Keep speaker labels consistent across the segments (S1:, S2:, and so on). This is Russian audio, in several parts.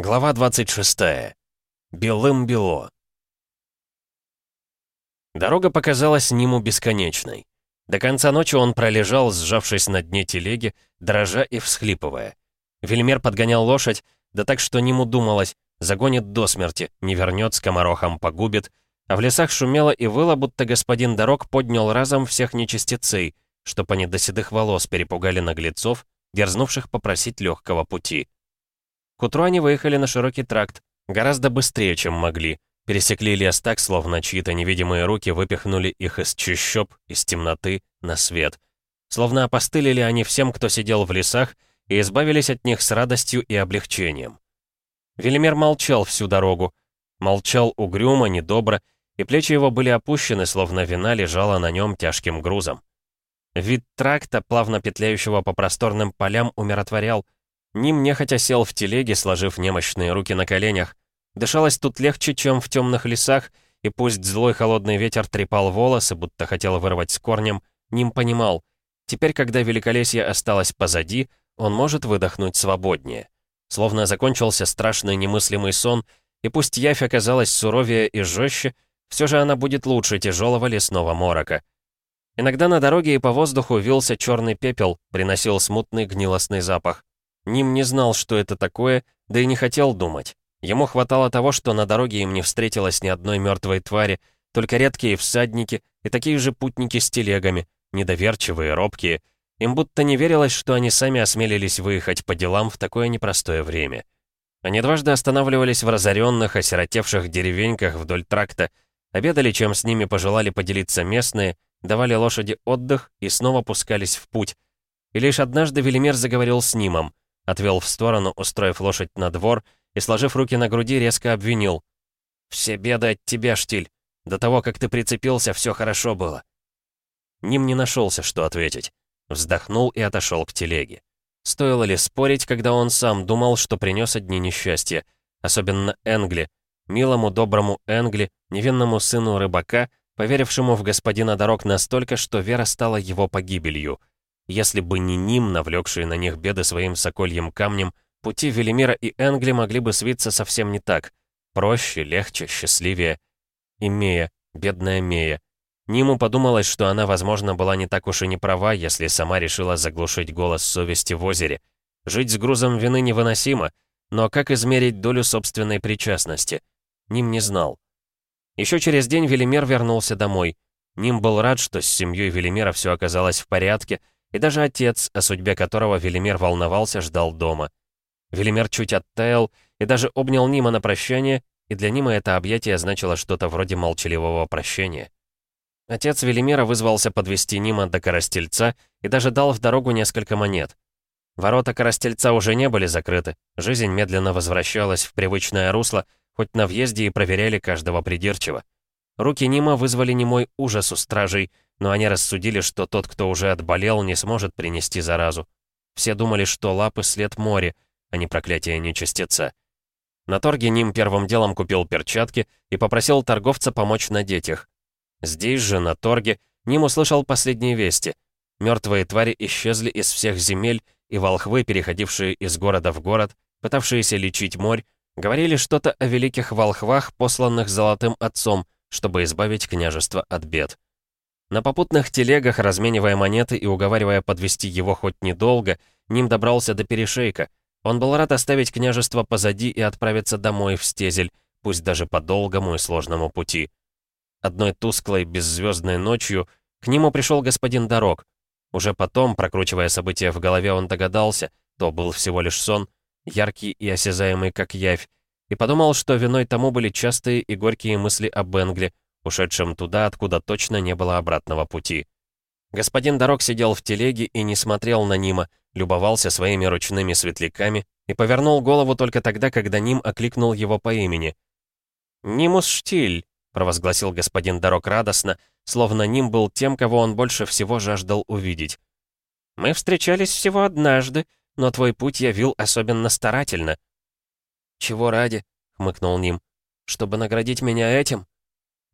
S1: Глава 26. Белым-бело. Дорога показалась Ниму бесконечной. До конца ночи он пролежал, сжавшись на дне телеги, дрожа и всхлипывая. Вельмер подгонял лошадь, да так что Ниму думалось, загонит до смерти, не вернет, скоморохом погубит, а в лесах шумело и выло, будто господин дорог поднял разом всех нечистецей, что по недоседых волос перепугали наглецов, дерзнувших попросить легкого пути. К утру они выехали на широкий тракт, гораздо быстрее, чем могли. Пересекли лес так, словно чьи-то невидимые руки выпихнули их из чащоб, из темноты, на свет. Словно опостылили они всем, кто сидел в лесах, и избавились от них с радостью и облегчением. Велимир молчал всю дорогу. Молчал угрюмо, недобро, и плечи его были опущены, словно вина лежала на нем тяжким грузом. Вид тракта, плавно петляющего по просторным полям, умиротворял — Ним нехотя сел в телеге, сложив немощные руки на коленях. Дышалось тут легче, чем в темных лесах, и пусть злой холодный ветер трепал волосы, будто хотел вырвать с корнем, Ним понимал, теперь, когда великолесье осталось позади, он может выдохнуть свободнее. Словно закончился страшный немыслимый сон, и пусть явь оказалась суровее и жестче, все же она будет лучше тяжелого лесного морока. Иногда на дороге и по воздуху вился черный пепел, приносил смутный гнилостный запах. Ним не знал, что это такое, да и не хотел думать. Ему хватало того, что на дороге им не встретилось ни одной мертвой твари, только редкие всадники и такие же путники с телегами, недоверчивые, робкие. Им будто не верилось, что они сами осмелились выехать по делам в такое непростое время. Они дважды останавливались в разоренных, осиротевших деревеньках вдоль тракта, обедали, чем с ними пожелали поделиться местные, давали лошади отдых и снова пускались в путь. И лишь однажды Велимир заговорил с Нимом — Отвел в сторону, устроив лошадь на двор, и, сложив руки на груди, резко обвинил. «Все беды от тебя, Штиль. До того, как ты прицепился, все хорошо было». Ним не нашелся, что ответить. Вздохнул и отошел к телеге. Стоило ли спорить, когда он сам думал, что принес одни несчастья, особенно Энгли, милому доброму Энгли, невинному сыну рыбака, поверившему в господина дорог настолько, что вера стала его погибелью. Если бы не Ним, навлекшие на них беды своим сокольем камнем, пути Велимира и Энгли могли бы свиться совсем не так. Проще, легче, счастливее. И Мея, бедная Мея. Ниму подумалось, что она, возможно, была не так уж и не права, если сама решила заглушить голос совести в озере. Жить с грузом вины невыносимо, но как измерить долю собственной причастности? Ним не знал. Еще через день Велимир вернулся домой. Ним был рад, что с семьей Велимира все оказалось в порядке, и даже отец, о судьбе которого Велимир волновался, ждал дома. Велимир чуть оттаял и даже обнял Нима на прощание, и для Нима это объятие значило что-то вроде молчаливого прощения. Отец Велимира вызвался подвести Нима до Коростельца и даже дал в дорогу несколько монет. Ворота Коростельца уже не были закрыты, жизнь медленно возвращалась в привычное русло, хоть на въезде и проверяли каждого придирчиво. Руки Нима вызвали немой ужас у стражей, но они рассудили, что тот, кто уже отболел, не сможет принести заразу. Все думали, что лапы след море, а не проклятие нечистеца. На торге Ним первым делом купил перчатки и попросил торговца помочь надеть их. Здесь же, на торге, Ним услышал последние вести. Мертвые твари исчезли из всех земель, и волхвы, переходившие из города в город, пытавшиеся лечить морь, говорили что-то о великих волхвах, посланных Золотым Отцом, чтобы избавить княжество от бед. На попутных телегах, разменивая монеты и уговаривая подвести его хоть недолго, Ним добрался до перешейка. Он был рад оставить княжество позади и отправиться домой в Стезель, пусть даже по долгому и сложному пути. Одной тусклой, беззвездной ночью к нему пришел господин Дорог. Уже потом, прокручивая события в голове, он догадался, то был всего лишь сон, яркий и осязаемый, как явь, и подумал, что виной тому были частые и горькие мысли о Бенгли, ушедшим туда, откуда точно не было обратного пути. Господин Дорог сидел в телеге и не смотрел на Нима, любовался своими ручными светляками и повернул голову только тогда, когда Ним окликнул его по имени. «Нимус Штиль», — провозгласил господин Дорог радостно, словно Ним был тем, кого он больше всего жаждал увидеть. «Мы встречались всего однажды, но твой путь я вил особенно старательно». «Чего ради?» — хмыкнул Ним. «Чтобы наградить меня этим?»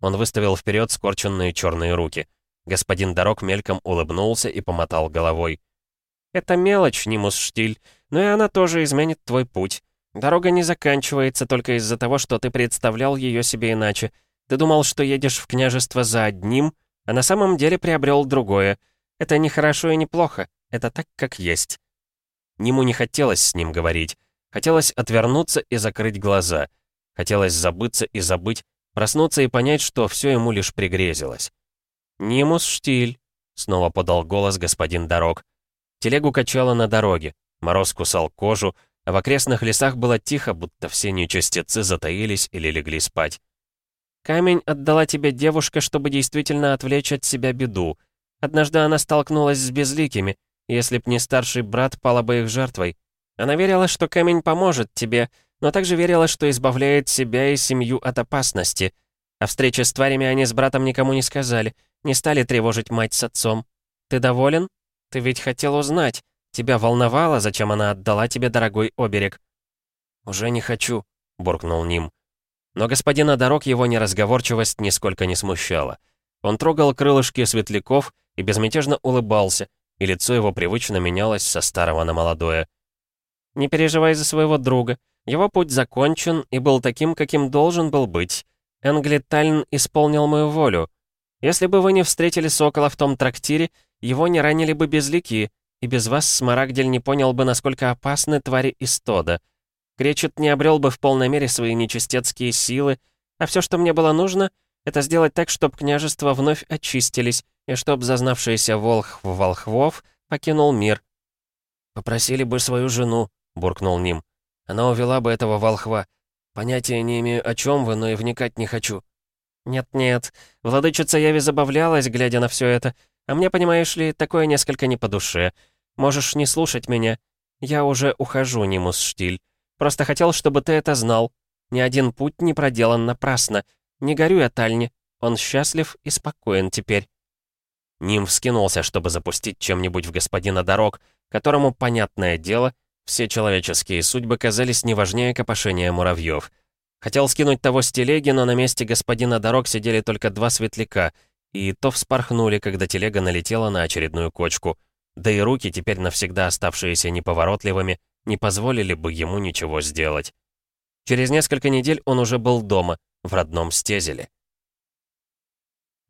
S1: Он выставил вперед скорченные черные руки. Господин Дорог мельком улыбнулся и помотал головой. «Это мелочь, Нимус Штиль, но и она тоже изменит твой путь. Дорога не заканчивается только из-за того, что ты представлял ее себе иначе. Ты думал, что едешь в княжество за одним, а на самом деле приобрел другое. Это не хорошо и не плохо, это так, как есть». Ниму не хотелось с ним говорить. Хотелось отвернуться и закрыть глаза. Хотелось забыться и забыть, проснуться и понять, что все ему лишь пригрезилось. «Нимус Штиль», — снова подал голос господин Дорог. Телегу качало на дороге, мороз кусал кожу, а в окрестных лесах было тихо, будто все нечастицы затаились или легли спать. «Камень отдала тебе девушка, чтобы действительно отвлечь от себя беду. Однажды она столкнулась с безликими, если б не старший брат, пала бы их жертвой. Она верила, что камень поможет тебе, но также верила, что избавляет себя и семью от опасности. О встрече с тварями они с братом никому не сказали, не стали тревожить мать с отцом. Ты доволен? Ты ведь хотел узнать. Тебя волновало, зачем она отдала тебе дорогой оберег?» «Уже не хочу», — буркнул Ним. Но господина дорог его неразговорчивость нисколько не смущала. Он трогал крылышки светляков и безмятежно улыбался, и лицо его привычно менялось со старого на молодое. «Не переживай за своего друга. Его путь закончен и был таким, каким должен был быть. Энгли Тальн исполнил мою волю. Если бы вы не встретили Сокола в том трактире, его не ранили бы безлики, и без вас Смарагдель не понял бы, насколько опасны твари из Тода. Кречет не обрел бы в полной мере свои нечистецкие силы, а все, что мне было нужно, это сделать так, чтобы княжества вновь очистились, и чтоб зазнавшийся волхв волхвов покинул мир. «Попросили бы свою жену», — буркнул Ним. «Она увела бы этого волхва. Понятия не имею, о чем вы, но и вникать не хочу». «Нет-нет, владычица Яви забавлялась, глядя на все это, а мне, понимаешь ли, такое несколько не по душе. Можешь не слушать меня. Я уже ухожу, Нимус Штиль. Просто хотел, чтобы ты это знал. Ни один путь не проделан напрасно. Не горюй о Тальне. Он счастлив и спокоен теперь». Ним вскинулся, чтобы запустить чем-нибудь в господина дорог, которому, понятное дело, все человеческие судьбы казались не важнее копошения муравьев. Хотел скинуть того с телеги, но на месте господина дорог сидели только два светляка, и то вспорхнули, когда телега налетела на очередную кочку. Да и руки, теперь навсегда оставшиеся неповоротливыми, не позволили бы ему ничего сделать. Через несколько недель он уже был дома, в родном стезеле.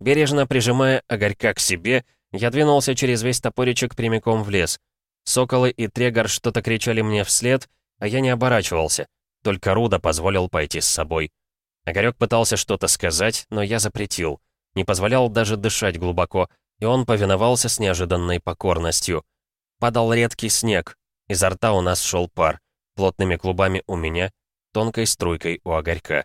S1: Бережно прижимая огорька к себе, я двинулся через весь топоричек прямиком в лес. Соколы и Трегор что-то кричали мне вслед, а я не оборачивался. Только Руда позволил пойти с собой. Огарёк пытался что-то сказать, но я запретил. Не позволял даже дышать глубоко, и он повиновался с неожиданной покорностью. Падал редкий снег. Изо рта у нас шел пар. Плотными клубами у меня, тонкой струйкой у огорька.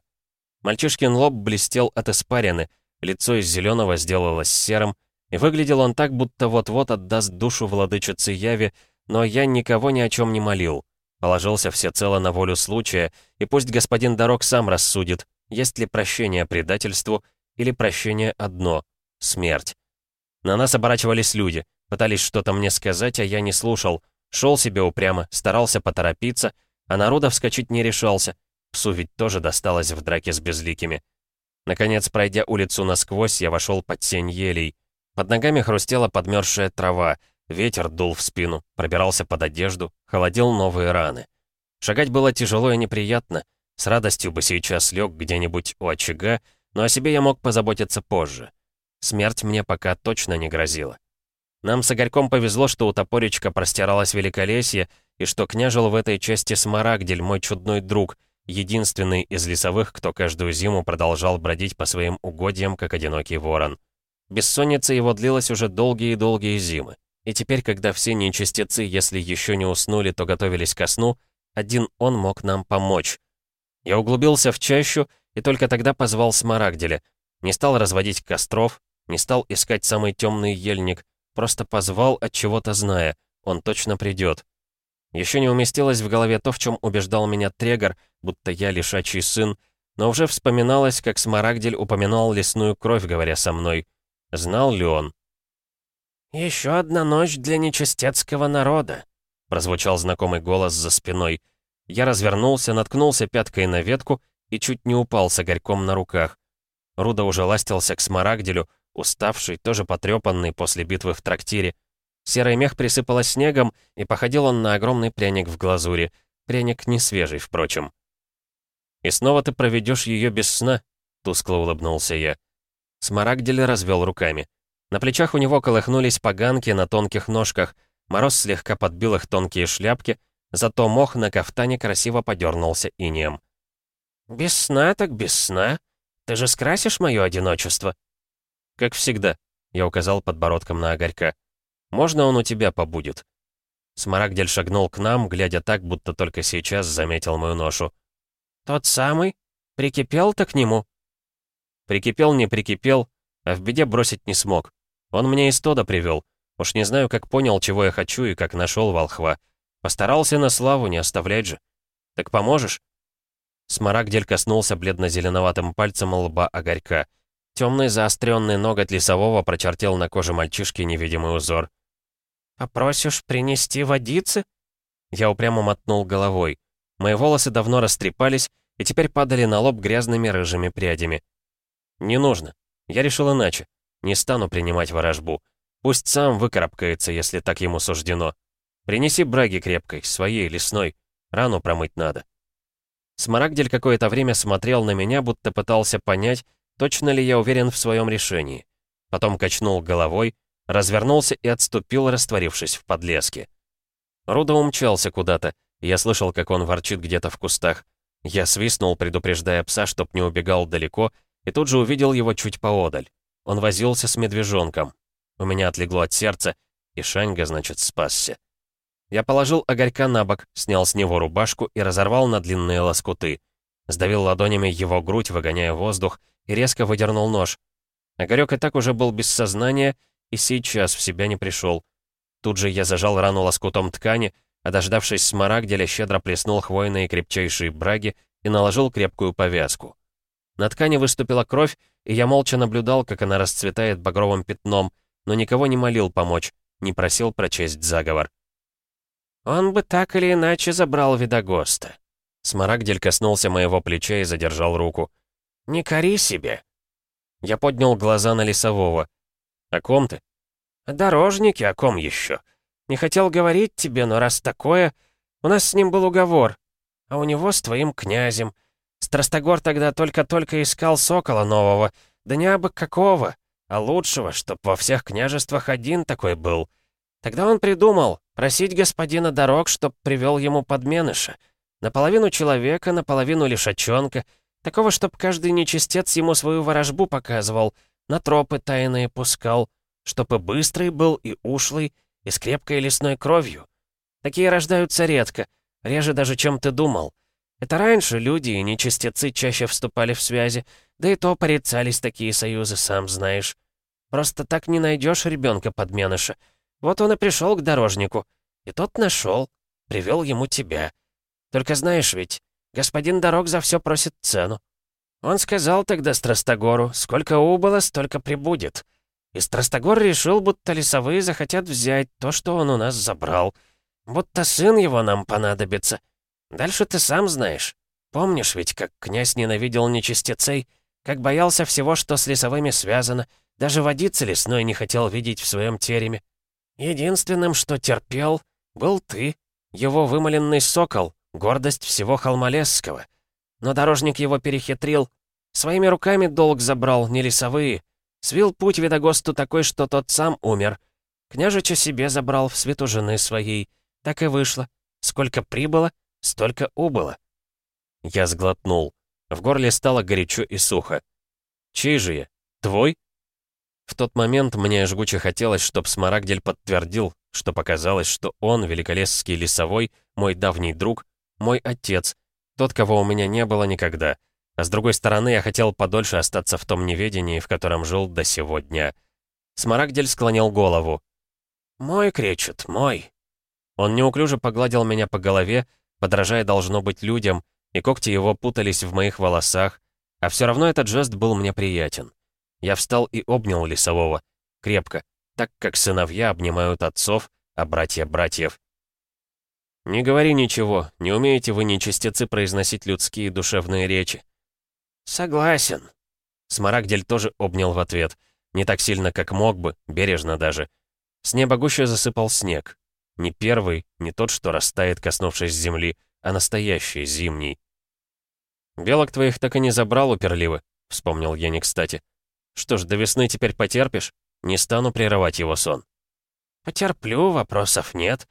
S1: Мальчишкин лоб блестел от испарины, лицо из зеленого сделалось серым, и выглядел он так, будто вот-вот отдаст душу владычице Яви, но я никого ни о чем не молил. Положился всецело на волю случая, и пусть господин Дорог сам рассудит, есть ли прощение предательству или прощение одно — смерть. На нас оборачивались люди, пытались что-то мне сказать, а я не слушал, шел себе упрямо, старался поторопиться, а народа вскочить не решался. Псу ведь тоже досталось в драке с безликими. Наконец, пройдя улицу насквозь, я вошел под сень елей. Под ногами хрустела подмерзшая трава, ветер дул в спину, пробирался под одежду, холодил новые раны. Шагать было тяжело и неприятно. С радостью бы сейчас лег где-нибудь у очага, но о себе я мог позаботиться позже. Смерть мне пока точно не грозила. Нам с Игорьком повезло, что у топоречка простиралось великолесье, и что княжил в этой части Смарагдель, мой чудной друг — единственный из лесовых, кто каждую зиму продолжал бродить по своим угодьям, как одинокий ворон. Бессонница его длилась уже долгие-долгие зимы. И теперь, когда все нечистецы, если еще не уснули, то готовились ко сну, один он мог нам помочь. Я углубился в чащу и только тогда позвал Смарагделя. Не стал разводить костров, не стал искать самый темный ельник, просто позвал от чего-то зная, он точно придет. Еще не уместилось в голове то, в чем убеждал меня Трегор, будто я лишачий сын, но уже вспоминалось, как Смарагдель упоминал лесную кровь, говоря со мной. Знал ли он? «Еще одна ночь для нечистецкого народа», — прозвучал знакомый голос за спиной. Я развернулся, наткнулся пяткой на ветку и чуть не упал с огорьком на руках. Руда уже ластился к Смарагделю, уставший, тоже потрепанный после битвы в трактире. Серый мех присыпало снегом, и походил он на огромный пряник в глазури. пряник не свежий, впрочем. «И снова ты проведешь ее без сна?» — тускло улыбнулся я. Смарагдель развел руками. На плечах у него колыхнулись поганки на тонких ножках, мороз слегка подбил их тонкие шляпки, зато мох на кафтане красиво подернулся инеем. «Без сна так без сна. Ты же скрасишь мое одиночество?» «Как всегда», — я указал подбородком на огорька. «Можно он у тебя побудет?» Смарагдель шагнул к нам, глядя так, будто только сейчас заметил мою ношу. «Тот самый? Прикипел-то к нему?» Прикипел, не прикипел, а в беде бросить не смог. Он мне из Тода привел. Уж не знаю, как понял, чего я хочу и как нашел волхва. Постарался на славу, не оставлять же. Так поможешь?» Смарагдель коснулся бледно-зеленоватым пальцем лба огорька. Темный заостренный ноготь лесового прочертил на коже мальчишки невидимый узор. «Попросишь принести водицы?» Я упрямо мотнул головой. Мои волосы давно растрепались и теперь падали на лоб грязными рыжими прядями. «Не нужно. Я решил иначе. Не стану принимать ворожбу. Пусть сам выкарабкается, если так ему суждено. Принеси браги крепкой, своей, лесной. Рану промыть надо». Смарагдель какое-то время смотрел на меня, будто пытался понять, точно ли я уверен в своем решении. Потом качнул головой, развернулся и отступил, растворившись в подлеске. Руда умчался куда-то, я слышал, как он ворчит где-то в кустах. Я свистнул, предупреждая пса, чтоб не убегал далеко, и тут же увидел его чуть поодаль. Он возился с медвежонком. У меня отлегло от сердца, и Шаньга, значит, спасся. Я положил огорька на бок, снял с него рубашку и разорвал на длинные лоскуты. Сдавил ладонями его грудь, выгоняя воздух, и резко выдернул нож. Огорек и так уже был без сознания, и сейчас в себя не пришел. Тут же я зажал рану лоскутом ткани, а дождавшись смарагделя, щедро плеснул хвойные крепчайшие браги и наложил крепкую повязку. На ткани выступила кровь, и я молча наблюдал, как она расцветает багровым пятном, но никого не молил помочь, не просил прочесть заговор. «Он бы так или иначе забрал Видогоста». Смарагдель коснулся моего плеча и задержал руку. «Не кори себе». Я поднял глаза на лесового. «О ком ты?» «О дорожнике, о ком еще? Не хотел говорить тебе, но раз такое... У нас с ним был уговор, а у него с твоим князем. Страстогор тогда только-только искал сокола нового, да не абы какого, а лучшего, чтоб во всех княжествах один такой был. Тогда он придумал просить господина дорог, чтоб привел ему подменыша. Наполовину человека, наполовину лишачонка, такого, чтоб каждый нечистец ему свою ворожбу показывал, на тропы тайные пускал, чтоб и быстрый был, и ушлый, и с крепкой лесной кровью. Такие рождаются редко, реже даже, чем ты думал. Это раньше люди и нечистецы чаще вступали в связи, да и то порицались такие союзы, сам знаешь. Просто так не найдешь ребенка подменыша. Вот он и пришел к дорожнику. И тот нашел, привел ему тебя. Только знаешь ведь, господин дорог за все просит цену. Он сказал тогда Страстогору, сколько убыло, столько прибудет. И Страстогор решил, будто лесовые захотят взять то, что он у нас забрал. Будто сын его нам понадобится. Дальше ты сам знаешь. Помнишь ведь, как князь ненавидел нечистецей, как боялся всего, что с лесовыми связано, даже водицы лесной не хотел видеть в своем тереме. Единственным, что терпел, был ты, его вымоленный сокол, гордость всего Холмолесского. Но дорожник его перехитрил, своими руками долг забрал, не лесовые. Свил путь Видогосту такой, что тот сам умер. Княжича себе забрал в свету жены своей. Так и вышло. Сколько прибыло, Столько убыло. Я сглотнул. В горле стало горячо и сухо. Чей же я? Твой? В тот момент мне жгуче хотелось, чтоб Смарагдель подтвердил, что показалось, что он, великолесский лесовой, мой давний друг, мой отец, тот, кого у меня не было никогда. А с другой стороны, я хотел подольше остаться в том неведении, в котором жил до сего дня. Смарагдель склонил голову. «Мой, кречет, мой». Он неуклюже погладил меня по голове, подражая должно быть людям, и когти его путались в моих волосах, а все равно этот жест был мне приятен. Я встал и обнял лесового, крепко, так как сыновья обнимают отцов, а братья — братьев. «Не говори ничего, не умеете вы, нечистецы, произносить людские душевные речи». «Согласен». Смарагдель тоже обнял в ответ, не так сильно, как мог бы, бережно даже. С неба гуще засыпал снег. Не первый, не тот, что растает, коснувшись земли, а настоящий, зимний. «Белок твоих так и не забрал у перливы», — вспомнил я не кстати. «Что ж, до весны теперь потерпишь? Не стану прерывать его сон».
S2: «Потерплю, вопросов нет.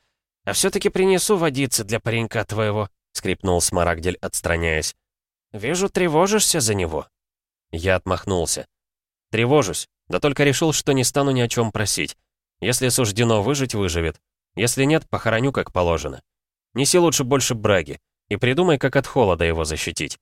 S2: А все-таки принесу водицы для паренька твоего», — скрипнул Смарагдель, отстраняясь. «Вижу, тревожишься за него».
S1: Я отмахнулся. «Тревожусь, да только решил, что не стану ни о чем просить. Если суждено выжить, выживет. Если нет, похороню как положено. Неси лучше больше браги и придумай, как от холода его защитить».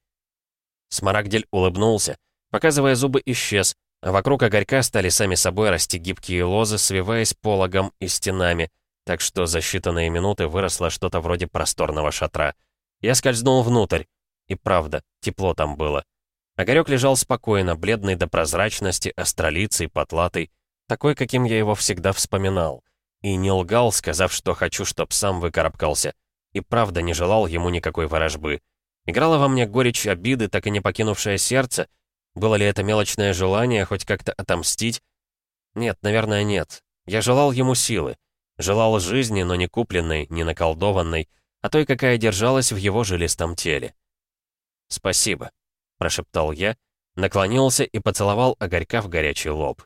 S1: Смарагдель улыбнулся, показывая зубы, исчез, а вокруг огорька стали сами собой расти гибкие лозы, свиваясь пологом и стенами, так что за считанные минуты выросло что-то вроде просторного шатра. Я скользнул внутрь, и правда, тепло там было. Огарёк лежал спокойно, бледный до прозрачности, астролицей, потлатый, такой, каким я его всегда вспоминал. И не лгал, сказав, что хочу, чтоб сам выкарабкался. И правда не желал ему никакой ворожбы. Играла во мне горечь обиды, так и не покинувшее сердце. Было ли это мелочное желание хоть как-то отомстить? Нет, наверное, нет. Я желал ему силы. Желал жизни, но не купленной, не наколдованной, а той, какая держалась в его жилистом теле. «Спасибо», — прошептал я, наклонился и поцеловал огорька в горячий лоб.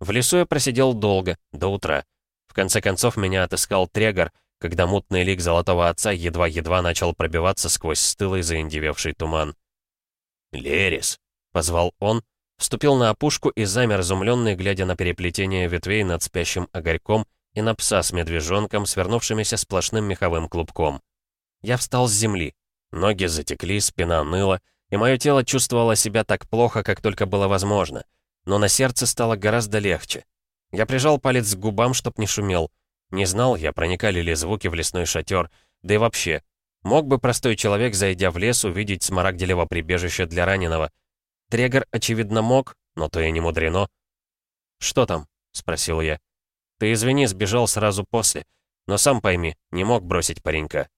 S1: В лесу я просидел долго, до утра. В конце концов меня отыскал Трегор, когда мутный лик золотого отца едва-едва начал пробиваться сквозь стылый заиндевевший туман.
S3: «Лерис!»
S1: — позвал он, вступил на опушку и замер, изумленный, глядя на переплетение ветвей над спящим огорьком и на пса с медвежонком, свернувшимися сплошным меховым клубком. Я встал с земли. Ноги затекли, спина ныла, и мое тело чувствовало себя так плохо, как только было возможно. Но на сердце стало гораздо легче. Я прижал палец к губам, чтоб не шумел. Не знал я, проникали ли звуки в лесной шатер, да и вообще. Мог бы простой человек, зайдя в лес, увидеть смарагделево прибежище для раненого. Трегор, очевидно, мог, но то и не мудрено. «Что там?» — спросил я. «Ты извини, сбежал сразу после, но сам пойми, не мог бросить паренька».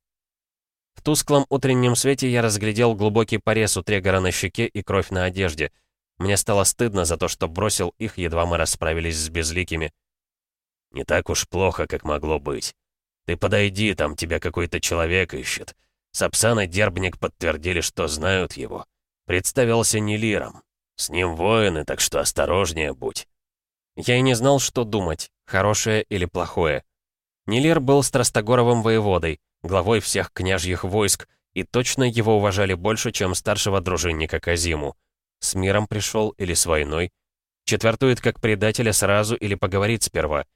S1: В тусклом утреннем свете я разглядел глубокий порез у Трегора на щеке и кровь на одежде. Мне стало стыдно за то, что бросил их, едва мы расправились с безликими.
S3: Не так уж плохо, как могло быть. Ты подойди, там тебя какой-то человек ищет. Сапсан и Дербник подтвердили, что знают его. Представился Нелиром. С ним воины, так что осторожнее будь.
S1: Я и не знал, что думать, хорошее или плохое. Нелир был Страстогоровым воеводой, главой всех княжьих войск, и точно его уважали больше, чем старшего дружинника Казиму. С миром пришел или с войной. Четвертует как предателя сразу или поговорит сперва —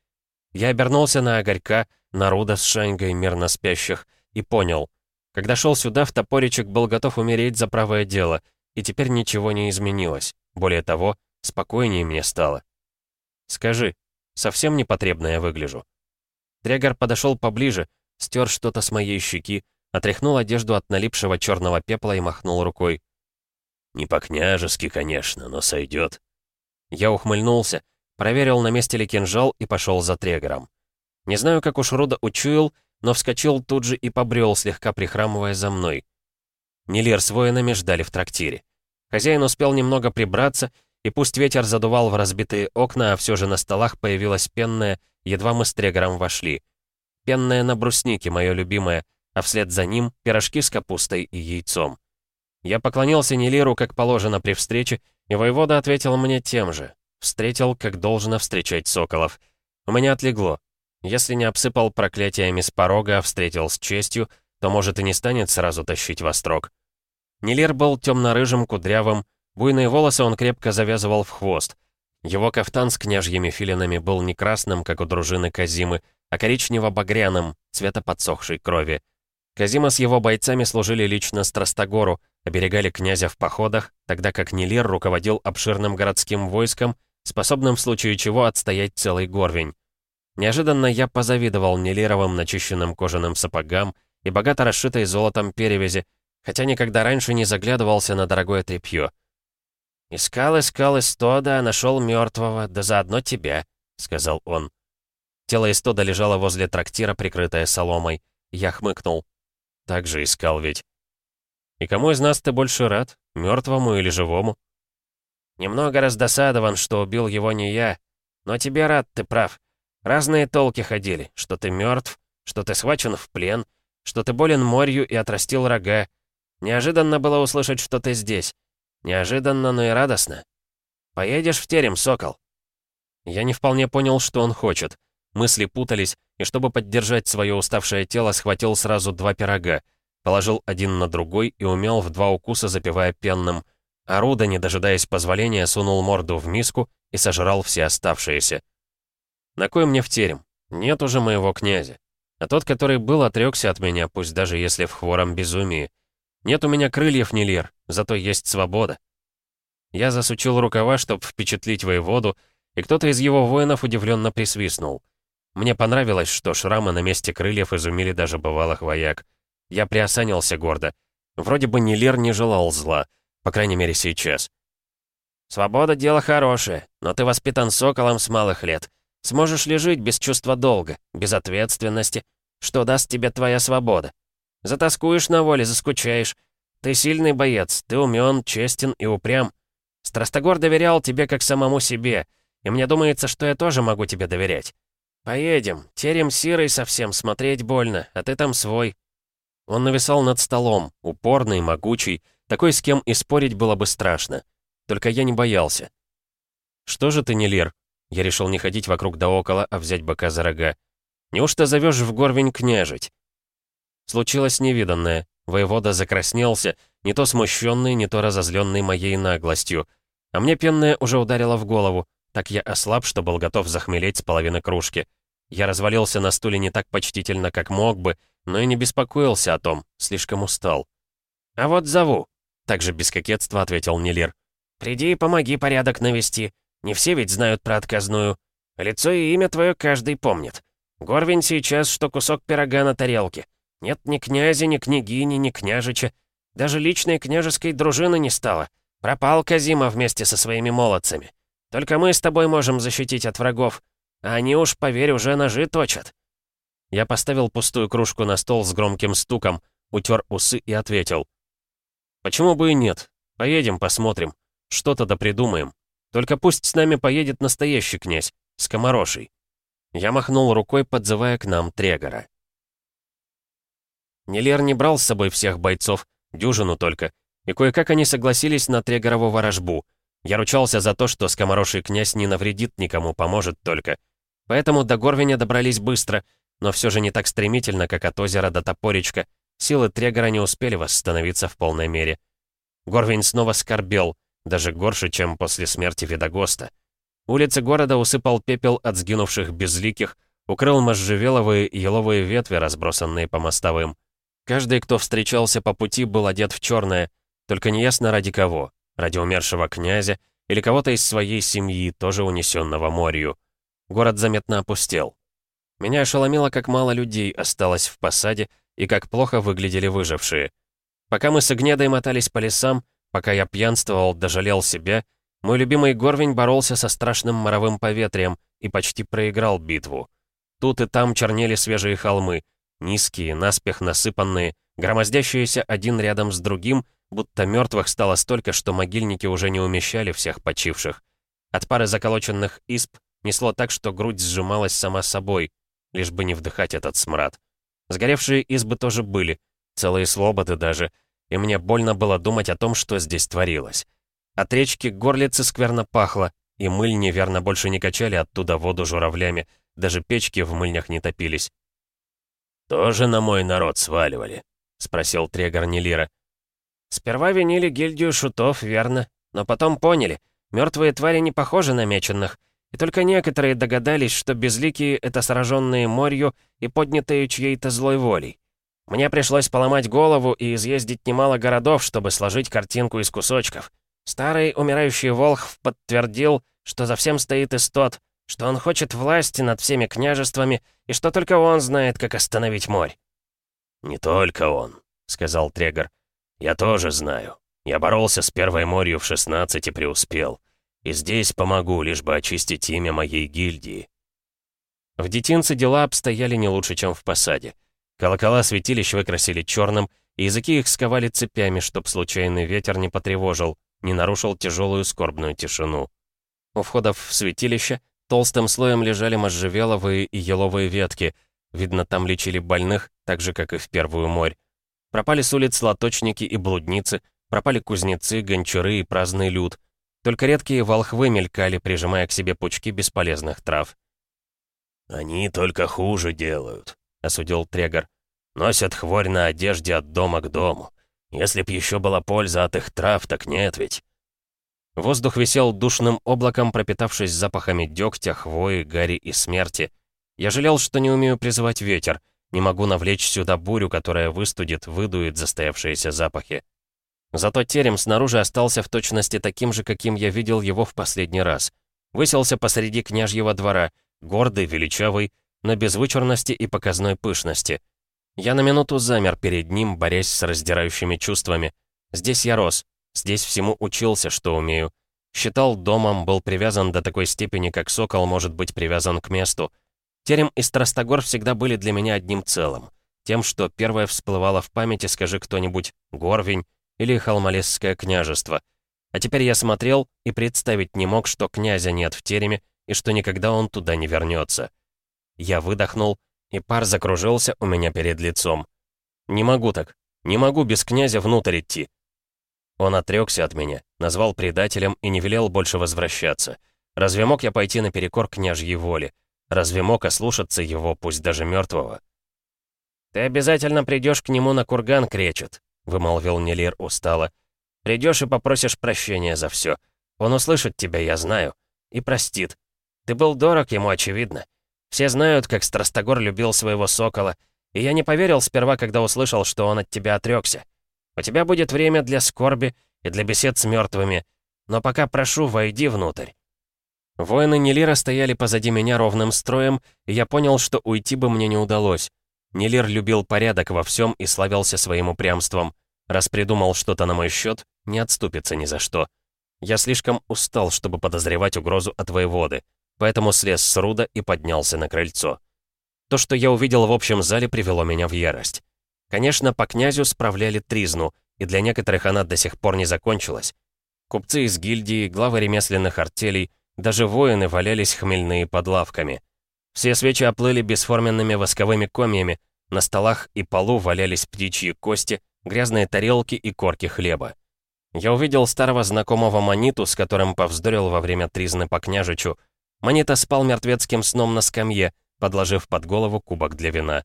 S1: я обернулся на Огорька, на Руда с Шангой мирно спящих, и понял. Когда шел сюда, в топоричек был готов умереть за правое дело, и теперь ничего не изменилось. Более того, спокойнее мне стало. «Скажи, совсем непотребно я выгляжу?» Трегор подошел поближе, стер что-то с моей щеки, отряхнул одежду от налипшего черного пепла и махнул рукой.
S3: «Не по-княжески, конечно, но сойдет».
S1: Я ухмыльнулся, Проверил, на месте ли кинжал, и пошел за Трегором. Не знаю, как уж Руда учуял, но вскочил тут же и побрел, слегка прихрамывая за мной. Нилер с воинами ждали в трактире. Хозяин успел немного прибраться, и пусть ветер задувал в разбитые окна, а все же на столах появилась пенная, едва мы с Трегором вошли. Пенная на бруснике, мое любимое, а вслед за ним пирожки с капустой и яйцом. Я поклонился Нилиру, как положено при встрече, и воевода ответил мне тем же. Встретил, как должно встречать соколов. У меня отлегло. Если не обсыпал проклятиями с порога, а встретил с честью, то, может, и не станет сразу тащить во строк. Нилер был темно-рыжим, кудрявым, буйные волосы он крепко завязывал в хвост. Его кафтан с княжьими филинами был не красным, как у дружины Казимы, а коричнево-багряным, цвета подсохшей крови. Казима с его бойцами служили лично Страстогору, оберегали князя в походах, тогда как Нилир руководил обширным городским войском способным в случае чего отстоять целый горвень. Неожиданно я позавидовал Нелировым начищенным кожаным сапогам и богато расшитой золотом перевязи, хотя никогда раньше не заглядывался на дорогое тряпье. «Искал, искал Истода, а нашел мертвого, да заодно тебя», — сказал он. Тело Истода лежало возле трактира, прикрытое соломой. Я хмыкнул. «Так же искал ведь». «И кому из нас ты больше рад, мертвому или живому?» Немного раздосадован, что убил его не я. Но тебе рад, ты прав. Разные толки ходили, что ты мертв, что ты схвачен в плен.
S2: что ты болен морью и отрастил рога. Неожиданно было услышать, что ты здесь. Неожиданно, но и радостно. Поедешь в терем, сокол?»
S1: Я не вполне понял, что он хочет. Мысли путались, и чтобы поддержать свое уставшее тело, схватил сразу два пирога. Положил один на другой и умел в два укуса, запивая пенным. Аруда, не дожидаясь позволения, сунул морду в миску и сожрал все оставшиеся. На кой мне в терем? Нет уже моего князя. А тот, который был, отрекся от меня, пусть даже если в хвором безумии. Нет у меня крыльев, Нелир, зато есть свобода. Я засучил рукава, чтобы впечатлить воеводу, и кто-то из его воинов удивленно присвистнул. Мне понравилось, что шрамы на месте крыльев изумили даже бывалых вояк. Я приосанился гордо. Вроде бы Нелир не желал зла, по крайней мере сейчас.
S2: «Свобода — дело хорошее, но ты воспитан соколом с малых лет. Сможешь ли жить без чувства долга, без ответственности? Что даст тебе твоя свобода? Затаскуешь на воле, заскучаешь. Ты сильный боец, ты умен, честен и упрям. Страстогор доверял тебе как самому себе, и мне думается, что я тоже могу тебе доверять. Поедем, терем сирой совсем, смотреть больно, а ты там свой».
S1: Он нависал над столом, упорный, могучий, такой, с кем и спорить было бы страшно. Только я не боялся. «Что же ты, не Лир?» Я решил не ходить вокруг да около, а взять быка за рога. «Неужто зовешь в Горвень княжить?» Случилось невиданное. Воевода закраснелся, не то смущенный, не то разозленный моей наглостью. А мне пенная уже ударила в голову. Так я ослаб, что был готов захмелеть с половины кружки. Я развалился на стуле не так почтительно, как мог бы, но и не беспокоился о том, слишком устал.
S2: «А вот зову», —
S1: также без кокетства ответил Нелир.
S2: «Приди и помоги порядок навести. Не все ведь знают про отказную. Лицо и имя твое каждый помнит. Горвин сейчас, что кусок пирога на тарелке. Нет ни князя, ни княгини, ни княжича. Даже личной княжеской дружины не стало. Пропал Казима вместе со своими молодцами. Только мы с тобой можем защитить от врагов. Они уж, поверь, уже ножи точат».
S1: Я поставил пустую кружку на стол с громким стуком, утер усы и ответил. «Почему бы и нет? Поедем, посмотрим. Что-то да придумаем. Только пусть с нами поедет настоящий князь, скомороший». Я махнул рукой, подзывая к нам Трегора. Нелер не брал с собой всех бойцов, дюжину только, и кое-как они согласились на Трегорову ворожбу. Я ручался за то, что скомороший князь не навредит никому, поможет только. Поэтому до Горвиня добрались быстро, но все же не так стремительно, как от озера до Топоречка. Силы Трегора не успели восстановиться в полной мере. Горвин снова скорбел, даже горше, чем после смерти Видогоста. Улицы города усыпал пепел от сгинувших безликих, укрыл можжевеловые еловые ветви, разбросанные по мостовым. Каждый, кто встречался по пути, был одет в черное, только неясно ради кого, ради умершего князя или кого-то из своей семьи, тоже унесенного морью. Город заметно опустел. Меня ошеломило, как мало людей осталось в посаде и как плохо выглядели выжившие. Пока мы с Игнедой мотались по лесам, Пока я пьянствовал, дожалел себя, мой любимый Горвень боролся со страшным моровым поветрием и почти проиграл битву. Тут и там чернели свежие холмы, низкие, наспех насыпанные, громоздящиеся один рядом с другим, будто мертвых стало столько, что могильники уже не умещали всех почивших. От пары заколоченных исп несло так, что грудь сжималась сама собой, лишь бы не вдыхать этот смрад. Сгоревшие избы тоже были, целые слободы даже — и мне больно было думать о том, что здесь творилось. От речки горлицы скверно пахло, и мыль неверно больше не качали оттуда воду журавлями, даже печки в мыльнях не топились.
S3: «Тоже на мой народ сваливали?» — спросил Трегор Нелира.
S2: «Сперва винили гильдию шутов, верно, но потом поняли, мертвые твари не похожи на меченных, и только некоторые догадались, что безликие — это сраженные морью и поднятые чьей-то злой волей. Мне пришлось поломать голову и изъездить немало городов, чтобы сложить картинку из кусочков. Старый умирающий Волхв подтвердил, что за всем стоит Истот, что он хочет власти над всеми княжествами и что только он знает, как остановить морь.
S3: «Не только он», — сказал Трегор. «Я тоже знаю. Я боролся с Первой морью в 16 и преуспел. И здесь помогу, лишь бы очистить имя моей гильдии».
S1: В детинце дела обстояли не лучше, чем в посаде. Колокола святилищ выкрасили черным, языки их сковали цепями, чтоб случайный ветер не потревожил, не нарушил тяжелую скорбную тишину. У входов в святилище толстым слоем лежали можжевеловые и еловые ветки, Видно, там лечили больных, так же, как и в Первую морь. Пропали с улиц лоточники и блудницы, пропали кузнецы, гончары и праздный люд. Только редкие волхвы мелькали, прижимая к себе пучки бесполезных трав.
S3: «Они только хуже делают», — осудил Трегор. «Носят хворь на одежде от дома к дому. Если б еще была польза от их трав, так нет ведь».
S1: Воздух висел душным облаком, пропитавшись запахами дегтя, хвои, гари и смерти. Я жалел, что не умею призывать ветер, не могу навлечь сюда бурю, которая выстудит, выдует застоявшиеся запахи. Зато терем снаружи остался в точности таким же, каким я видел его в последний раз. Выселся посреди княжьего двора, гордый, величавый, но без вычурности и показной пышности. Я на минуту замер перед ним, борясь с раздирающими чувствами. Здесь я рос, Здесь всему учился, что умею. Считал домом, был привязан до такой степени, как сокол может быть привязан к месту. Терем и Страстогор всегда были для меня одним целым. Тем, что первое всплывало в памяти, скажи кто-нибудь, Горвень или Халмалесское княжество. А теперь я смотрел и представить не мог, что князя нет в тереме и что никогда он туда не вернется. Я выдохнул, и пар закружился у меня перед лицом. Не могу так. Не могу без князя внутрь идти. Он отрекся от меня, назвал предателем и не велел больше возвращаться. Разве мог я пойти наперекор княжьей воле? Разве мог ослушаться его, пусть даже мертвого?
S2: «Ты обязательно придешь к нему на курган, кречет», — вымолвил Нелир устало. «Придешь и попросишь прощения за все. Он услышит тебя, я знаю, и простит. Ты был дорог ему, очевидно. Все знают, как Страстогор любил своего сокола, и я не поверил сперва, когда услышал, что он от тебя отрекся. У тебя будет время для скорби и для бесед с мертвыми. Но пока прошу, войди внутрь».
S1: Воины Нелира стояли позади меня ровным строем, и я понял, что уйти бы мне не удалось. Нелир любил порядок во всем и славился своим упрямством. Раз придумал что-то на мой счет, не отступится ни за что. Я слишком устал, чтобы подозревать угрозу от воеводы, поэтому слез с руда и поднялся на крыльцо. То, что я увидел в общем зале, привело меня в ярость. Конечно, по князю справляли тризну, и для некоторых она до сих пор не закончилась. Купцы из гильдии, главы ремесленных артелей, даже воины валялись хмельные под лавками. Все свечи оплыли бесформенными восковыми комьями, на столах и полу валялись птичьи кости, грязные тарелки и корки хлеба. Я увидел старого знакомого Маниту, с которым повздорил во время тризны по княжичу. Манита спал мертвецким сном на скамье, подложив под голову кубок для вина.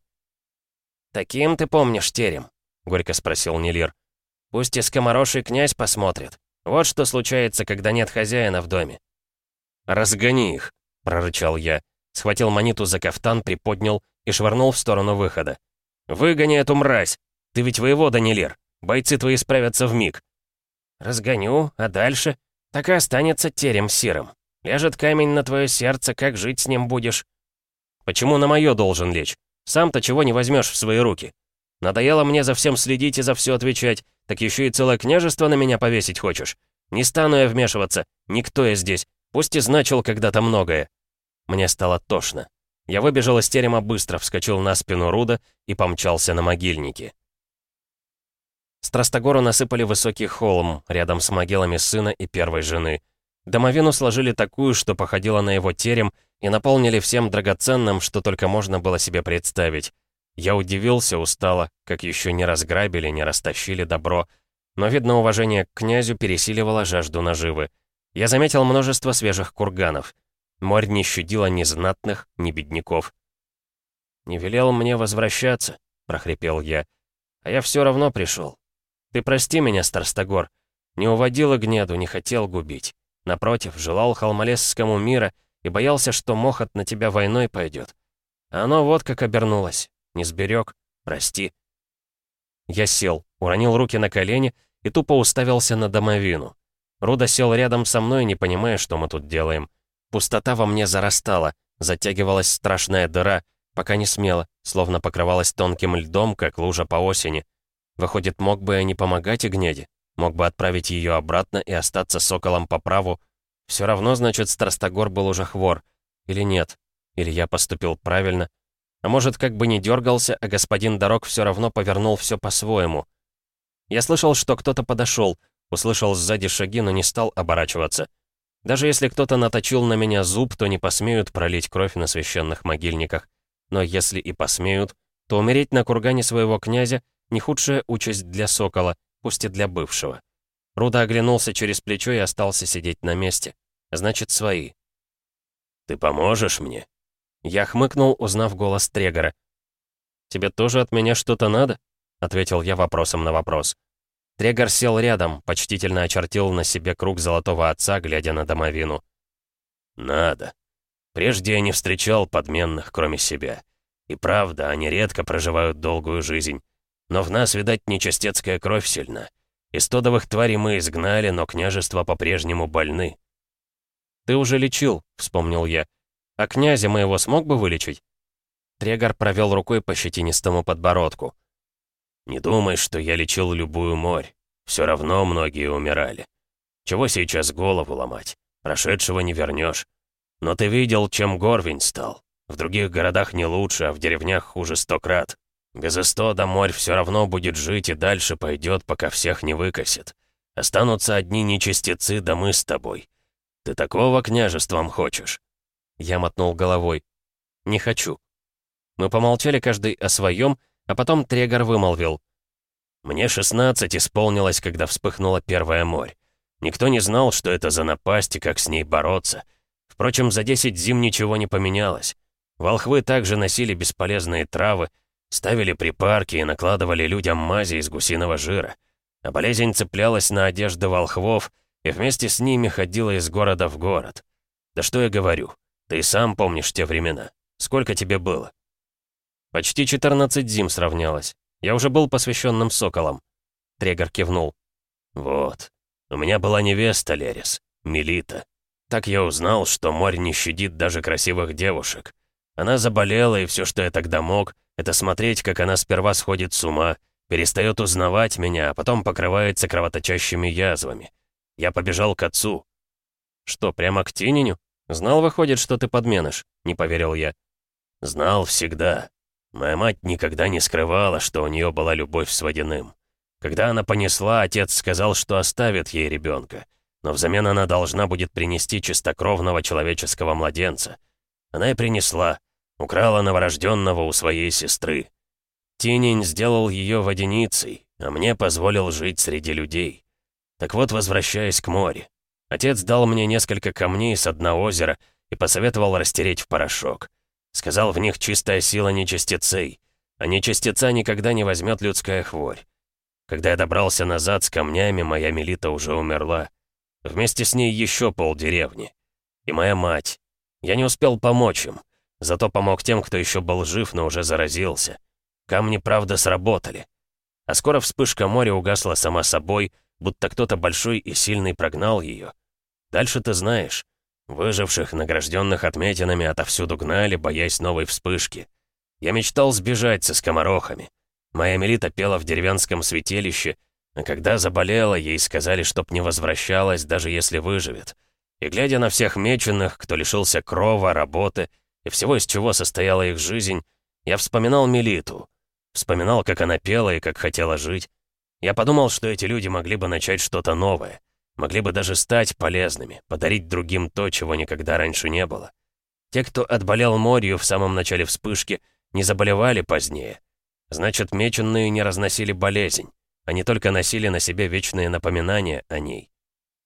S2: «Таким ты помнишь терем?» — горько спросил Нелир. «Пусть и скомороший князь посмотрит. Вот что случается, когда нет хозяина в доме».
S1: «Разгони их!» — прорычал я. Схватил монету за кафтан, приподнял и швырнул в сторону выхода. «Выгони эту мразь! Ты ведь воевода, Нелир. Бойцы твои справятся в миг.
S2: «Разгоню, а дальше? Так и останется терем серым. Ляжет камень на твое сердце, как жить с ним будешь?»
S1: «Почему на мое должен лечь? Сам-то чего не возьмешь в свои руки? Надоело мне за всем следить и за все отвечать, так еще и целое княжество на меня повесить хочешь? Не стану я вмешиваться, никто я здесь, пусть и значил когда-то многое. Мне стало тошно. Я выбежал из терема быстро, вскочил на спину Руда и помчался на могильники. Страстогору насыпали высокий холм, рядом с могилами сына и первой жены. Домовину сложили такую, что походила на его терем, и наполнили всем драгоценным, что только можно было себе представить. Я удивился устало, как еще не разграбили, не растащили добро. Но, видно, уважение к князю пересиливало жажду наживы. Я заметил множество свежих курганов. Морь не щадила ни знатных, ни бедняков.
S2: «Не велел мне возвращаться», — прохрипел я. «А я все равно пришел. Ты прости меня, Старстогор. Не уводил Игнеду, не хотел губить. Напротив, желал Халмалесскому мира и боялся, что Мохот на тебя войной пойдет. А оно вот как обернулось. Не сберег. Прости.
S1: Я сел, уронил руки на колени и тупо уставился на домовину. Руда сел рядом со мной, не понимая, что мы тут делаем. Пустота во мне зарастала, затягивалась страшная дыра, пока не смело, словно покрывалась тонким льдом, как лужа по осени. Выходит, мог бы я не помогать Игнеде? Мог бы отправить ее обратно и остаться соколом по праву, все равно, значит, Страстогор был уже хвор. Или нет? Или я поступил правильно? А может, как бы не дергался, а господин Дорог все равно повернул все по-своему. Я слышал, что кто-то подошел, услышал сзади шаги, но не стал оборачиваться. Даже если кто-то наточил на меня зуб, то не посмеют пролить кровь на священных могильниках. Но если и посмеют, то умереть на кургане своего князя — не худшая участь для сокола, пусть и для бывшего. Руда оглянулся через плечо и остался сидеть на месте. Значит, свои.
S3: «Ты поможешь мне?»
S1: Я хмыкнул, узнав голос Трегора. «Тебе тоже от меня что-то надо?» — ответил я вопросом на вопрос. Трегор сел рядом, почтительно очертил на себе круг золотого отца, глядя на домовину.
S3: «Надо. Прежде я не встречал подменных, кроме себя. И правда, они редко проживают долгую жизнь. Но в нас, видать, нечастецкая кровь сильна. Истодовых тварей мы изгнали, но княжества по-прежнему больны».
S1: «Ты уже лечил», — вспомнил я. «А князя моего смог бы вылечить?» Трегор провел рукой по щетинистому подбородку.
S3: «Не думай, что я лечил любую морь. Все равно многие умирали. Чего сейчас голову ломать? Прошедшего не вернешь. Но ты видел, чем Горвень стал. В других городах не лучше, а в деревнях хуже сто крат. Без истода морь все равно будет жить и дальше пойдет, пока всех не выкосит. Останутся одни нечистецы, да мы с тобой. Ты такого княжеством хочешь?»
S1: Я мотнул головой. «Не хочу». Мы помолчали каждый о своем, а потом Трегор вымолвил.
S3: «Мне 16 исполнилось, когда вспыхнула первая морь. Никто не знал, что это за напасть и как с ней бороться. Впрочем, за 10 зим ничего не поменялось. Волхвы также носили бесполезные травы, ставили припарки и накладывали людям мази из гусиного жира. А болезнь цеплялась на одежды волхвов и вместе с ними ходила из города в город. Да что я говорю, ты сам помнишь те времена. Сколько тебе было?
S1: Почти 14 зим сравнялось. Я уже был посвященным соколом. Трегор кивнул.
S3: Вот. У меня была невеста, Лерис, Мелита. Так я узнал, что море не щадит даже красивых девушек. Она заболела, и все, что я тогда мог, это смотреть, как она сперва сходит с ума, перестает узнавать меня, а потом покрывается кровоточащими язвами. Я побежал к отцу.
S1: «Что, прямо к Тининю? Знал, выходит, что ты подменыш?» — не поверил я.
S3: «Знал всегда. Моя мать никогда не скрывала, что у нее была любовь с водяным. Когда она понесла, отец сказал, что оставит ей ребенка, но взамен она должна будет принести чистокровного человеческого младенца. Она и принесла, украла новорожденного у своей сестры. Тинень сделал ее водяницей, а мне позволил жить среди людей. Так вот, возвращаясь к морю. Отец дал мне несколько камней с дна озера и посоветовал растереть в порошок. Сказал, в них чистая сила нечастецей, а нечастеца никогда не возьмет людская хворь. Когда я добрался назад с камнями, моя Мелита уже умерла. Вместе с ней еще полдеревни. И моя мать. Я не успел помочь им. Зато помог тем, кто еще был жив, но уже заразился. Камни, правда, сработали. А скоро вспышка моря угасла сама собой, будто кто-то большой и сильный прогнал ее. Дальше ты знаешь. Выживших, награжденных отметинами, отовсюду гнали, боясь новой вспышки. Я мечтал сбежать со скоморохами. Моя Мелита пела в деревенском святилище, а когда заболела, ей сказали, чтоб не возвращалась, даже если выживет. И глядя на всех меченых, кто лишился крова, работы и всего, из чего состояла их жизнь, я вспоминал Мелиту. Вспоминал, как она пела и как хотела жить. Я подумал, что эти люди могли бы начать что-то новое. Могли бы даже стать полезными, подарить другим то, чего никогда раньше не было. Те, кто отболел морью в самом начале вспышки, не заболевали позднее. Значит, меченные не разносили болезнь. Они только носили на себе вечные напоминания о ней.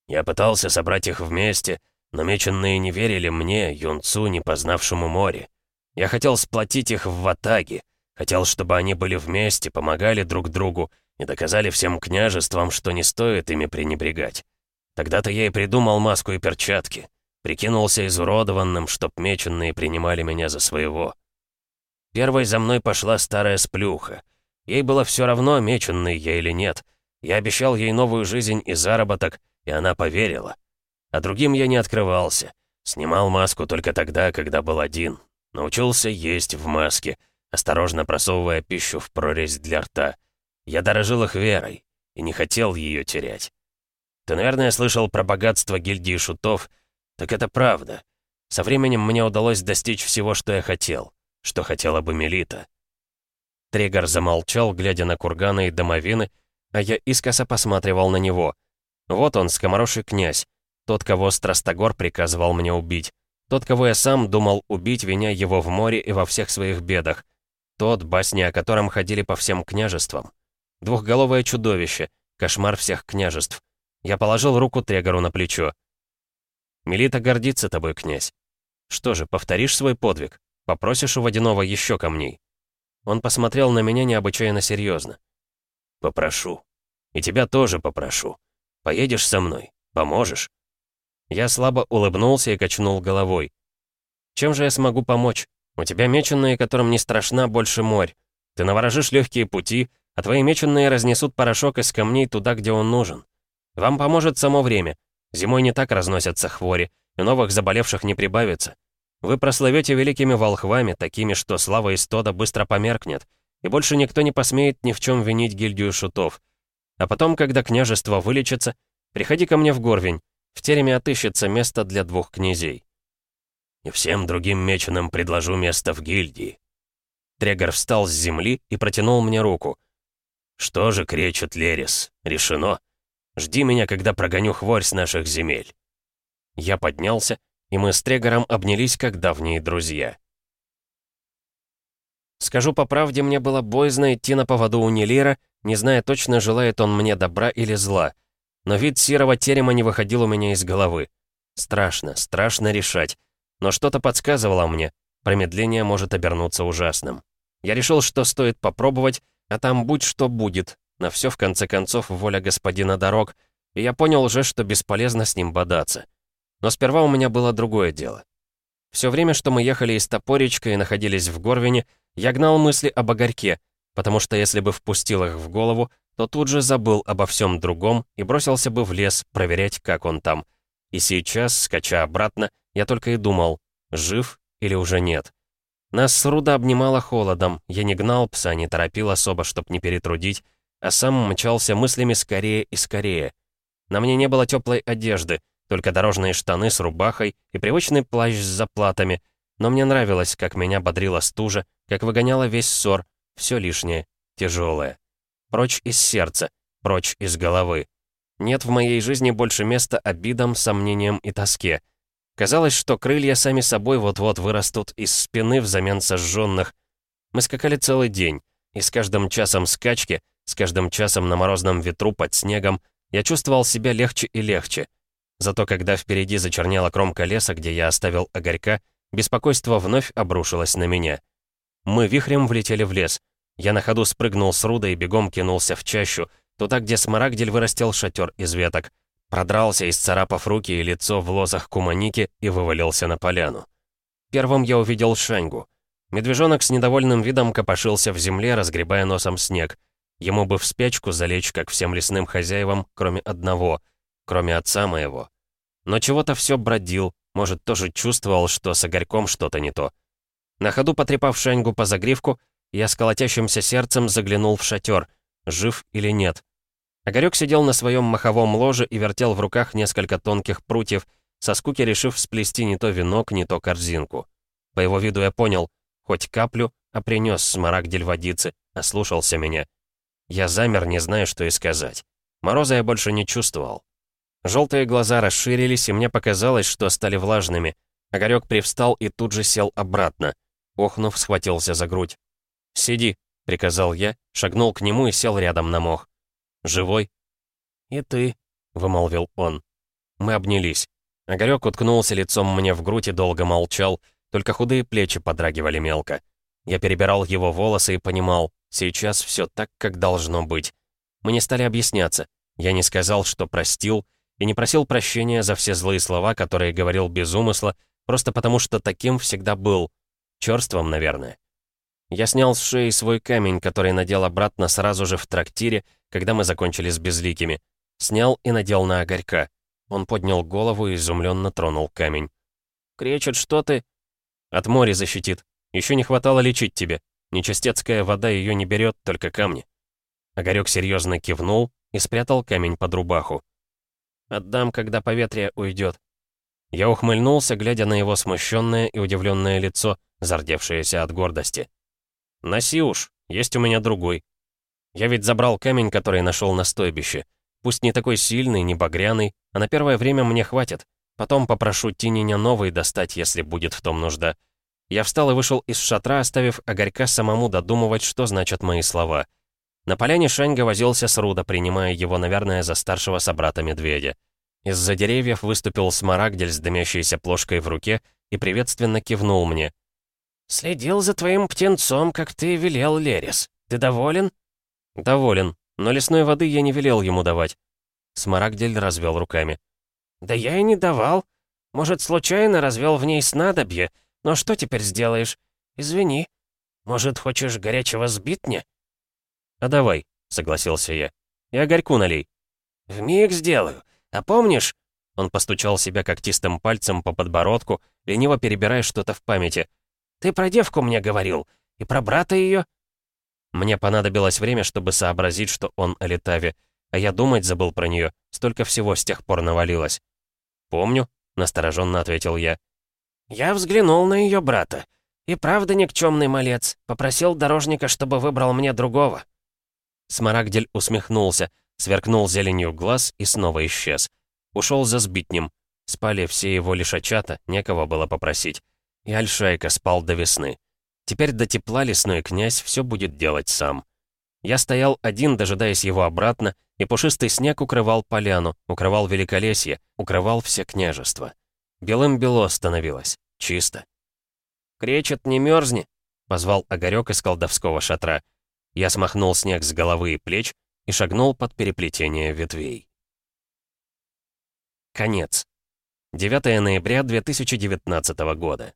S3: Я пытался собрать их вместе, но меченные не верили мне, юнцу, не познавшему море. Я хотел сплотить их в ватаге, хотел, чтобы они были вместе, помогали друг другу и доказали всем княжествам, что не стоит ими пренебрегать. Тогда-то я и придумал маску и перчатки. Прикинулся изуродованным, чтоб меченные принимали меня за своего. Первой за мной пошла старая сплюха. Ей было все равно, меченный я или нет. Я обещал ей новую жизнь и заработок, и она поверила. А другим я не открывался. Снимал маску только тогда, когда был один. Научился есть в маске, осторожно просовывая пищу в прорезь для рта. Я дорожил их верой и не хотел ее терять. Ты, наверное, слышал про богатство гильдии шутов. Так это правда. Со временем мне удалось достичь всего, что я хотел. Что хотела бы Мелита. Триггер замолчал, глядя на курганы и домовины, а я искоса посматривал на него. Вот он, скомороший князь. Тот, кого Страстогор приказывал мне убить.
S1: Тот, кого я сам думал убить, виня его в море и во всех своих бедах. Тот, басни о котором ходили по всем княжествам. Двухголовое чудовище, кошмар всех княжеств. Я положил руку Трегору на плечо. «Мелита гордится тобой, князь. Что же, повторишь свой подвиг? Попросишь у Водяного еще камней?» Он посмотрел на меня необычайно серьезно. «Попрошу. И тебя тоже попрошу. Поедешь со мной? Поможешь?» Я слабо улыбнулся и качнул головой. «Чем же я смогу помочь? У тебя меченые, которым не страшна больше морь. Ты наворожишь легкие пути, а твои меченые разнесут порошок из камней туда, где он нужен. Вам поможет само время. Зимой не так разносятся хвори, и новых заболевших не прибавится. Вы прославете великими волхвами, такими, что слава Истода быстро померкнет, и больше никто не посмеет ни в чем винить гильдию шутов. А потом, когда княжество вылечится, приходи ко мне в Горвень, в тереме отыщется место для двух князей. И всем другим меченым предложу место в гильдии. Трегор встал с земли и протянул мне руку. «Что же кречет Лерис? Решено. Жди меня, когда прогоню хворь с наших земель». Я поднялся и мы с Трегором обнялись как давние друзья. Скажу по правде, мне было боязно идти на поводу у Нелира, не зная точно, желает он мне добра или зла. Но вид серого терема не выходил у меня из головы. Страшно, страшно решать. Но что-то подсказывало мне, промедление может обернуться ужасным. Я решил, что стоит попробовать, а там будь что будет. На все в конце концов воля господина дорог, и я понял уже, что бесполезно с ним бодаться. Но сперва у меня было другое дело. Все время, что мы ехали из Топоречка и находились в Горвине, я гнал мысли об огорьке, потому что если бы впустил их в голову, то тут же забыл обо всем другом и бросился бы в лес проверять, как он там. И сейчас, скача обратно, я только и думал, жив или уже нет. Нас с Руда обнимало холодом, я не гнал пса, не торопил особо, чтоб не перетрудить, а сам мчался мыслями скорее и скорее. На мне не было теплой одежды, только дорожные штаны с рубахой и привычный плащ с заплатами. Но мне нравилось, как меня бодрила стужа, как выгоняла весь ссор, все лишнее, тяжелое. Прочь из сердца, прочь из головы. Нет в моей жизни больше места обидам, сомнениям и тоске. Казалось, что крылья сами собой вот-вот вырастут из спины взамен сожженных. Мы скакали целый день, и с каждым часом скачки, с каждым часом на морозном ветру под снегом, я чувствовал себя легче и легче. Зато когда впереди зачернела кромка леса, где я оставил огорька, беспокойство вновь обрушилось на меня. Мы вихрем влетели в лес. Я на ходу спрыгнул с руда и бегом кинулся в чащу, туда, где Смарагдель вырастил шатер из веток. Продрался, исцарапав руки и лицо в лозах куманики и вывалился на поляну. Первым я увидел Шаньгу. Медвежонок с недовольным видом копошился в земле, разгребая носом снег. Ему бы в спячку залечь, как всем лесным хозяевам, кроме одного, кроме отца моего. Но чего-то все бродил, может, тоже чувствовал, что с Игорьком что-то не то. На ходу потрепав Шаньгу по загривку, я с колотящимся сердцем заглянул в шатер, жив или нет. Огарек сидел на своем маховом ложе и вертел в руках несколько тонких прутьев, со скуки решив сплести не то венок, не то корзинку. По его виду я понял, хоть каплю, а принес смарагдель водицы, ослушался меня. Я замер, не зная, что и сказать. Мороза я больше не чувствовал. Желтые глаза расширились, и мне показалось, что стали влажными. Огарёк привстал и тут же сел обратно. Охнув, схватился за грудь. «Сиди», — приказал я, шагнул к нему и сел рядом на мох. «Живой?» «И ты», — вымолвил он. Мы обнялись. Огарёк уткнулся лицом мне в грудь и долго молчал, только худые плечи подрагивали мелко. Я перебирал его волосы и понимал, сейчас все так, как должно быть. Мы не стали объясняться. Я не сказал, что простил, и не просил прощения за все злые слова, которые говорил без умысла, просто потому что таким всегда был. Чёрством, наверное. Я снял с шеи свой камень, который надел обратно сразу же в трактире, когда мы закончили с безликими. Снял и надел на огорька. Он поднял голову и изумленно тронул камень. «Кречет, что ты?» «От моря защитит. Еще не хватало лечить тебе. Нечистецкая вода ее не берет, только камни». Огарек серьезно кивнул и спрятал камень под рубаху. Отдам, когда поветрие уйдет. Я ухмыльнулся, глядя на его смущенное и удивленное лицо, зардевшееся от гордости. «Носи уж, есть у меня другой. Я ведь забрал камень, который нашел на стойбище. Пусть не такой сильный, не багряный, а на первое время мне хватит. Потом попрошу Тининя новый достать, если будет в том нужда. Я встал и вышел из шатра, оставив Огорька самому додумывать, что значат мои слова. На поляне Шаньга возился с Руда, принимая его, наверное, за старшего собрата-медведя. Из-за деревьев выступил Смарагдель с дымящейся плошкой в руке и приветственно кивнул мне.
S2: «Следил за твоим птенцом, как ты велел, Лерис. Ты доволен?»
S1: «Доволен, но лесной воды я не велел ему давать». Смарагдель развел руками.
S2: «Да я и не давал. Может, случайно развел в ней снадобье, но что теперь сделаешь? Извини. Может, хочешь горячего сбитня?»
S1: «А давай», — согласился я. «И огорьку налей».
S2: «Вмиг сделаю. А помнишь...»
S1: Он постучал себя когтистым пальцем по подбородку, лениво перебирая что-то в памяти.
S2: «Ты про девку мне говорил. И про брата ее.
S1: Мне понадобилось время, чтобы сообразить, что он о Литаве, а я думать забыл про нее. Столько всего с тех пор навалилось. «Помню», — настороженно ответил я.
S2: «Я взглянул на ее брата. И правда никчемный малец. Попросил дорожника, чтобы выбрал мне другого».
S1: Смарагдель усмехнулся, сверкнул зеленью глаз и снова исчез. Ушел за сбитнем. Спали все его лишачата, некого было попросить. И Альшайка спал до весны. Теперь до тепла лесной князь все будет делать сам. Я стоял один, дожидаясь его обратно, и пушистый снег укрывал поляну, укрывал великолесье, укрывал все княжества. Белым бело становилось, чисто.
S2: «Кречет, не мерзни!»
S1: — позвал Огарёк из колдовского шатра. Я смахнул снег с головы и плеч и шагнул под переплетение ветвей. Конец. 9 ноября 2019 года.